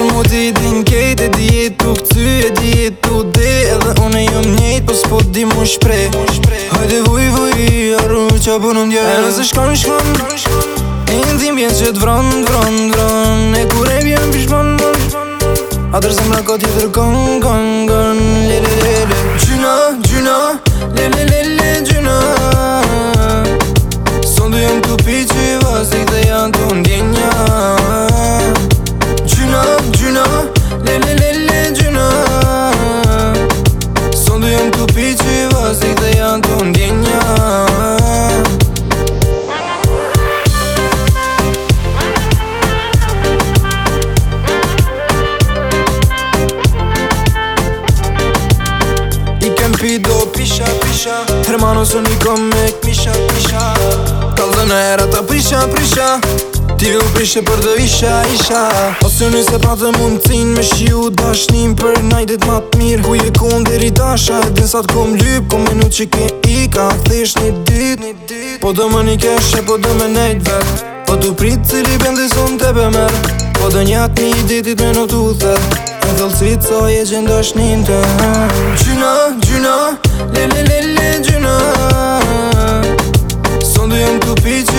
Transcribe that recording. për mu t'i din kejt E di jetu këty, e di jetu dhe Edhe unë jom njejt, po s'po di mu shpre Hajde vuj vuj, arru qa për në E nëse shkon shkon E në tim bjen që t'vron, vron, vron E kur e bjen pishpon, vron A tërë zemra ka tjetër tërkon, Pido pisha pisha Hermano së një kom me këmisha pisha Kallë dhe në herë ta prisha prisha Ti ju prishe për dhe isha isha Ose së se pa dhe mund të Me shiu dashnim bashnim për najdit matë mirë Ku jekun dheri dasha Dhe nësat ku kom lupë Ku menut që ke i ka thesh një dit Po dhe më një keshe, po dhe me nejt vet Po du pritë cili bendis unë të bëmer Po dhe njatë një ditit me në tu thet Në të lëcvit so e gjendosh një të Gjuna, gjuna, lelelele, gjuna Sondë jënë të pitë